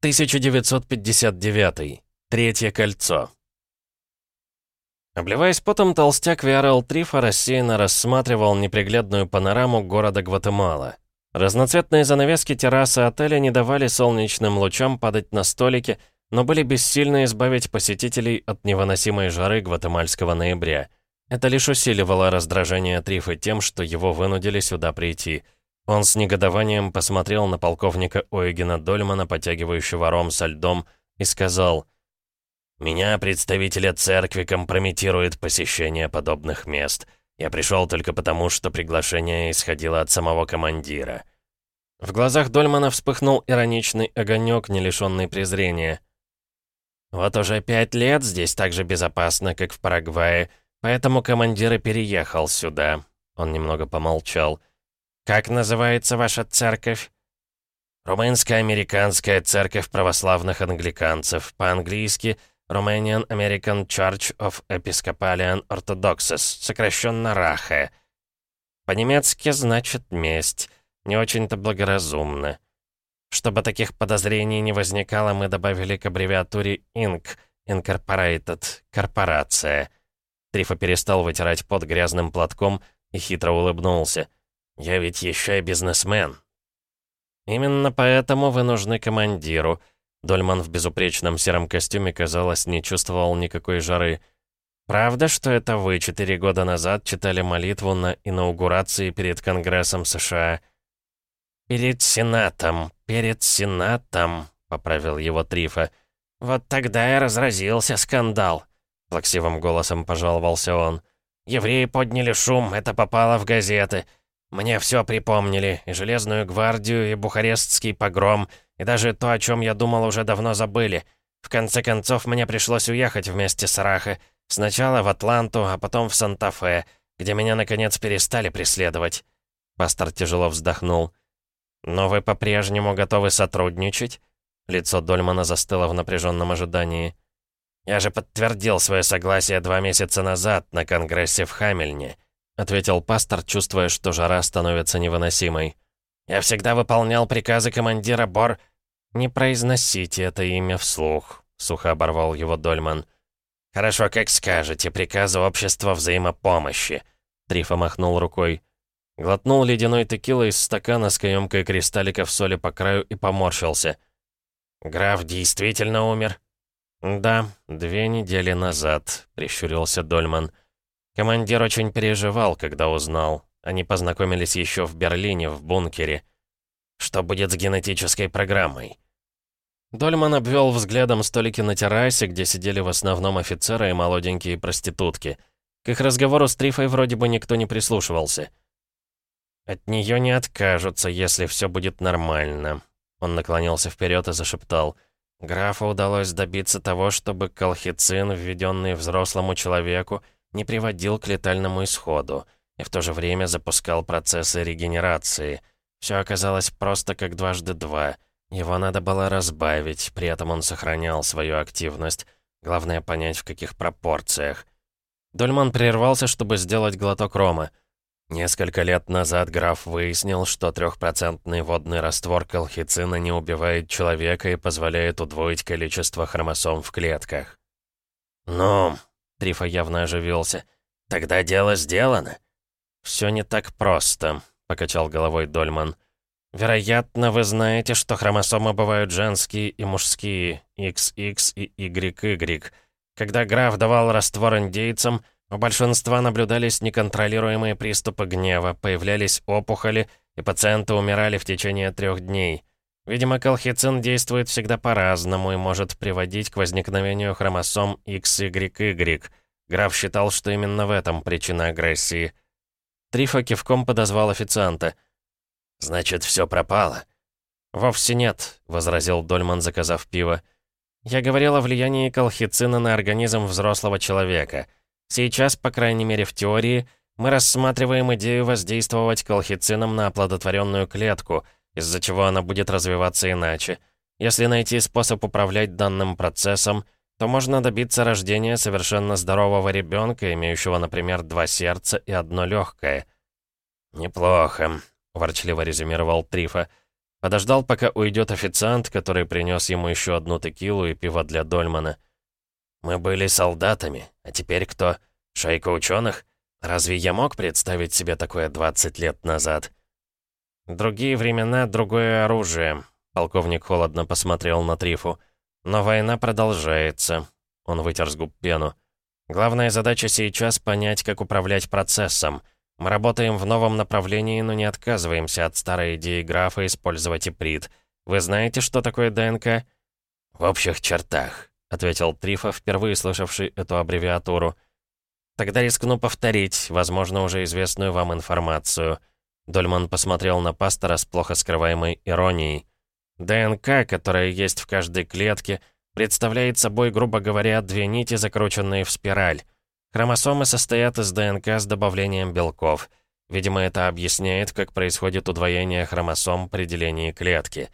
1959. Третье кольцо. Обливаясь потом, толстяк Виарел Трифа рассеянно рассматривал неприглядную панораму города Гватемала. Разноцветные занавески террасы отеля не давали солнечным лучам падать на столики, но были бессильны избавить посетителей от невыносимой жары гватемальского ноября. Это лишь усиливало раздражение Трифа тем, что его вынудили сюда прийти – он с негодованием посмотрел на полковника Ойгена Дольмана, потягивающего ром со льдом, и сказал, «Меня, представителя церкви, компрометирует посещение подобных мест. Я пришел только потому, что приглашение исходило от самого командира». В глазах Дольмана вспыхнул ироничный огонек, не лишенный презрения. «Вот уже пять лет здесь так же безопасно, как в Парагвае, поэтому командир и переехал сюда». Он немного помолчал. «Как называется ваша церковь?» «Румынско-американская церковь православных англиканцев. По-английски Romanian American Church of Episcopalian Orthodoxes, сокращенно РАХЭ. По-немецки значит «месть». Не очень-то благоразумно. Чтобы таких подозрений не возникало, мы добавили к аббревиатуре INC, Incorporated, корпорация. Трифа перестал вытирать под грязным платком и хитро улыбнулся. Я ведь еще и бизнесмен. Именно поэтому вы нужны командиру. Дольман в безупречном сером костюме, казалось, не чувствовал никакой жары. Правда, что это вы четыре года назад читали молитву на инаугурации перед Конгрессом США? Перед Сенатом, перед Сенатом, поправил его Трифа. Вот тогда и разразился скандал. Плаксивым голосом пожаловался он. Евреи подняли шум, это попало в газеты. Мне все припомнили, и Железную гвардию, и Бухарестский погром, и даже то, о чем я думал, уже давно забыли. В конце концов, мне пришлось уехать вместе с Рахе. Сначала в Атланту, а потом в Санта-Фе, где меня, наконец, перестали преследовать. Пастор тяжело вздохнул. «Но вы по-прежнему готовы сотрудничать?» Лицо Дольмана застыло в напряженном ожидании. «Я же подтвердил свое согласие два месяца назад на Конгрессе в Хамельне» ответил пастор, чувствуя, что жара становится невыносимой. «Я всегда выполнял приказы командира Бор...» «Не произносите это имя вслух», — сухо оборвал его Дольман. «Хорошо, как скажете, приказы общества взаимопомощи», — Трифа махнул рукой. Глотнул ледяной текила из стакана с каемкой кристалликов соли по краю и поморщился. «Граф действительно умер?» «Да, две недели назад», — прищурился Дольман. «Дольман». Командир очень переживал, когда узнал. Они познакомились еще в Берлине, в бункере. Что будет с генетической программой? Дольман обвел взглядом столики на террасе, где сидели в основном офицеры и молоденькие проститутки. К их разговору с Трифой вроде бы никто не прислушивался. «От нее не откажутся, если все будет нормально», — он наклонился вперед и зашептал. «Графу удалось добиться того, чтобы колхицин, введенный взрослому человеку, — не приводил к летальному исходу и в то же время запускал процессы регенерации. Все оказалось просто как дважды два. Его надо было разбавить, при этом он сохранял свою активность. Главное понять, в каких пропорциях. Дольман прервался, чтобы сделать глоток рома. Несколько лет назад граф выяснил, что трехпроцентный водный раствор колхицина не убивает человека и позволяет удвоить количество хромосом в клетках. «Ну, Трифа явно оживился. «Тогда дело сделано». «Все не так просто», — покачал головой Дольман. «Вероятно, вы знаете, что хромосомы бывают женские и мужские, XX и YY. Когда граф давал раствор индейцам, у большинства наблюдались неконтролируемые приступы гнева, появлялись опухоли, и пациенты умирали в течение трех дней. Видимо, колхицин действует всегда по-разному и может приводить к возникновению хромосом XYY. Граф считал, что именно в этом причина агрессии. Трифа кивком подозвал официанта. «Значит, все пропало?» «Вовсе нет», — возразил Дольман, заказав пиво. «Я говорил о влиянии колхицина на организм взрослого человека. Сейчас, по крайней мере в теории, мы рассматриваем идею воздействовать колхицином на оплодотворенную клетку — из-за чего она будет развиваться иначе. Если найти способ управлять данным процессом, то можно добиться рождения совершенно здорового ребенка, имеющего, например, два сердца и одно легкое. «Неплохо», — ворчливо резюмировал Трифа. Подождал, пока уйдет официант, который принес ему еще одну текилу и пиво для Дольмана. «Мы были солдатами, а теперь кто? Шайка ученых? Разве я мог представить себе такое 20 лет назад?» «Другие времена, другое оружие», — полковник холодно посмотрел на Трифу. «Но война продолжается». Он вытер с губ пену. «Главная задача сейчас — понять, как управлять процессом. Мы работаем в новом направлении, но не отказываемся от старой идеи графа использовать иприт. Вы знаете, что такое ДНК?» «В общих чертах», — ответил Трифа, впервые слышавший эту аббревиатуру. «Тогда рискну повторить, возможно, уже известную вам информацию». Дольман посмотрел на пастора с плохо скрываемой иронией. ДНК, которая есть в каждой клетке, представляет собой, грубо говоря, две нити, закрученные в спираль. Хромосомы состоят из ДНК с добавлением белков. Видимо, это объясняет, как происходит удвоение хромосом при делении клетки.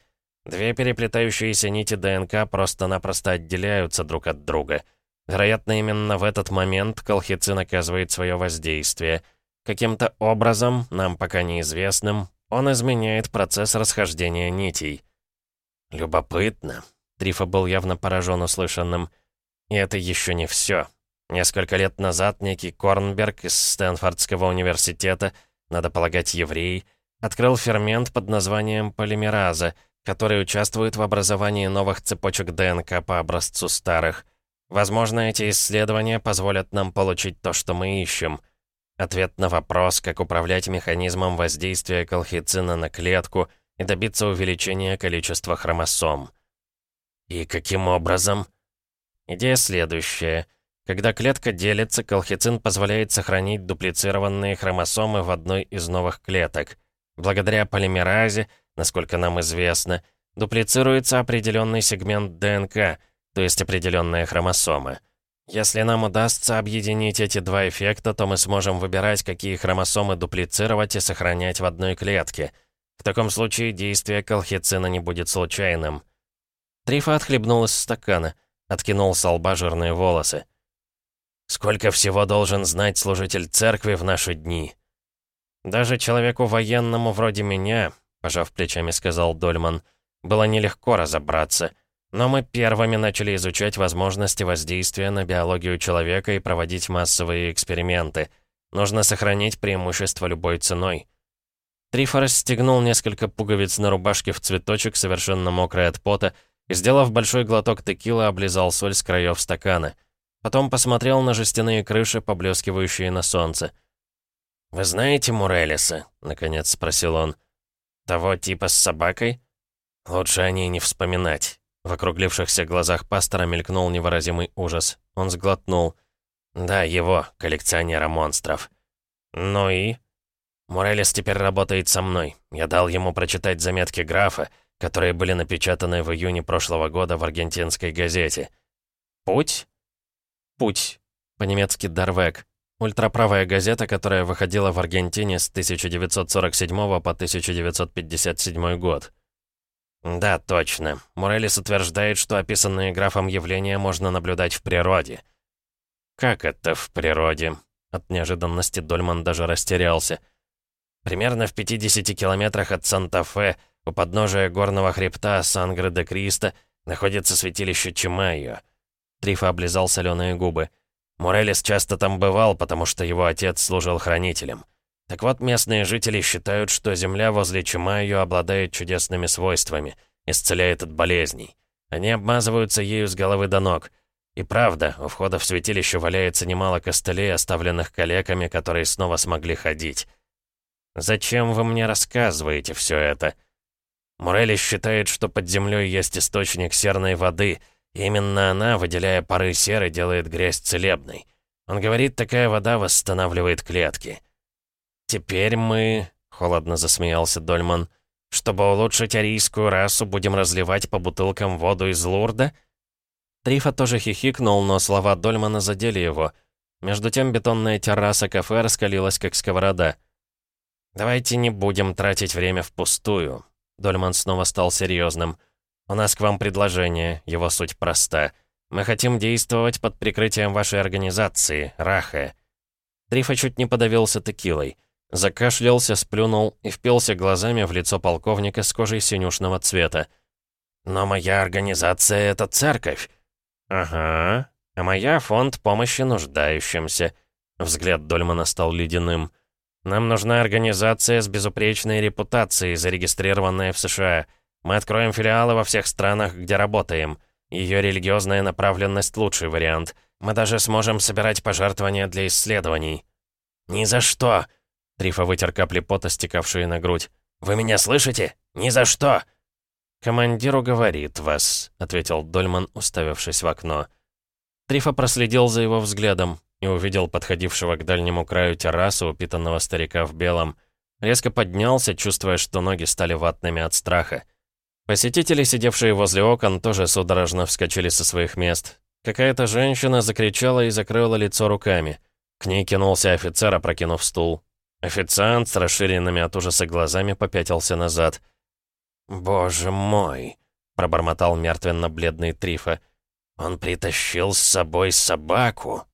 Две переплетающиеся нити ДНК просто-напросто отделяются друг от друга. Вероятно, именно в этот момент колхицин оказывает свое воздействие — Каким-то образом, нам пока неизвестным, он изменяет процесс расхождения нитей. Любопытно. Трифа был явно поражен услышанным. И это еще не все. Несколько лет назад некий Корнберг из Стэнфордского университета, надо полагать, еврей, открыл фермент под названием полимераза, который участвует в образовании новых цепочек ДНК по образцу старых. Возможно, эти исследования позволят нам получить то, что мы ищем — Ответ на вопрос, как управлять механизмом воздействия колхицина на клетку и добиться увеличения количества хромосом. И каким образом? Идея следующая. Когда клетка делится, колхицин позволяет сохранить дуплицированные хромосомы в одной из новых клеток. Благодаря полимеразе, насколько нам известно, дуплицируется определенный сегмент ДНК, то есть определенная хромосома. Если нам удастся объединить эти два эффекта, то мы сможем выбирать, какие хромосомы дуплицировать и сохранять в одной клетке. В таком случае действие колхицина не будет случайным. Трифа отхлебнул из стакана, откинул с лба жирные волосы. «Сколько всего должен знать служитель церкви в наши дни?» «Даже человеку военному вроде меня», — пожав плечами, сказал Дольман, — «было нелегко разобраться». Но мы первыми начали изучать возможности воздействия на биологию человека и проводить массовые эксперименты. Нужно сохранить преимущество любой ценой. Трифа расстегнул несколько пуговиц на рубашке в цветочек, совершенно мокрый от пота, и, сделав большой глоток текила, облизал соль с краев стакана. Потом посмотрел на жестяные крыши, поблескивающие на солнце. «Вы знаете Мурелиса?» — наконец спросил он. «Того типа с собакой?» «Лучше о ней не вспоминать. В округлившихся глазах пастора мелькнул невыразимый ужас. Он сглотнул. «Да, его, коллекционера монстров». «Ну и?» «Морелес теперь работает со мной. Я дал ему прочитать заметки графа, которые были напечатаны в июне прошлого года в аргентинской газете. «Путь?» «Путь». По-немецки «Дарвек». Ультраправая газета, которая выходила в Аргентине с 1947 по 1957 год. «Да, точно. Морелис утверждает, что описанные графом явления можно наблюдать в природе». «Как это в природе?» От неожиданности Дольман даже растерялся. «Примерно в 50 километрах от Санта-Фе, у подножия горного хребта Сангре-де-Кристо, находится святилище Чимайо». Трифа облизал соленые губы. Морелис часто там бывал, потому что его отец служил хранителем. Так вот, местные жители считают, что земля возле Чимайо обладает чудесными свойствами, исцеляет от болезней. Они обмазываются ею с головы до ног. И правда, у входа в святилище валяется немало костылей, оставленных калеками, которые снова смогли ходить. «Зачем вы мне рассказываете все это?» Мурели считает, что под землей есть источник серной воды, и именно она, выделяя пары серы, делает грязь целебной. Он говорит, такая вода восстанавливает клетки. «Теперь мы...» — холодно засмеялся Дольман. «Чтобы улучшить арийскую расу, будем разливать по бутылкам воду из Лурда?» Трифа тоже хихикнул, но слова Дольмана задели его. Между тем бетонная терраса кафе раскалилась, как сковорода. «Давайте не будем тратить время впустую». Дольман снова стал серьезным. «У нас к вам предложение, его суть проста. Мы хотим действовать под прикрытием вашей организации, Рахе». Трифа чуть не подавился текилой. Закашлялся, сплюнул и впился глазами в лицо полковника с кожей синюшного цвета. «Но моя организация — это церковь». «Ага, а моя — фонд помощи нуждающимся». Взгляд Дольмана стал ледяным. «Нам нужна организация с безупречной репутацией, зарегистрированная в США. Мы откроем филиалы во всех странах, где работаем. Ее религиозная направленность — лучший вариант. Мы даже сможем собирать пожертвования для исследований». «Ни за что!» Трифа вытер капли пота, стекавшие на грудь. «Вы меня слышите? Ни за что!» «Командиру говорит вас», — ответил Дольман, уставившись в окно. Трифа проследил за его взглядом и увидел подходившего к дальнему краю террасы упитанного старика в белом. Резко поднялся, чувствуя, что ноги стали ватными от страха. Посетители, сидевшие возле окон, тоже судорожно вскочили со своих мест. Какая-то женщина закричала и закрыла лицо руками. К ней кинулся офицер, опрокинув стул. Официант с расширенными от ужаса глазами попятился назад. «Боже мой!» — пробормотал мертвенно-бледный Трифа. «Он притащил с собой собаку!»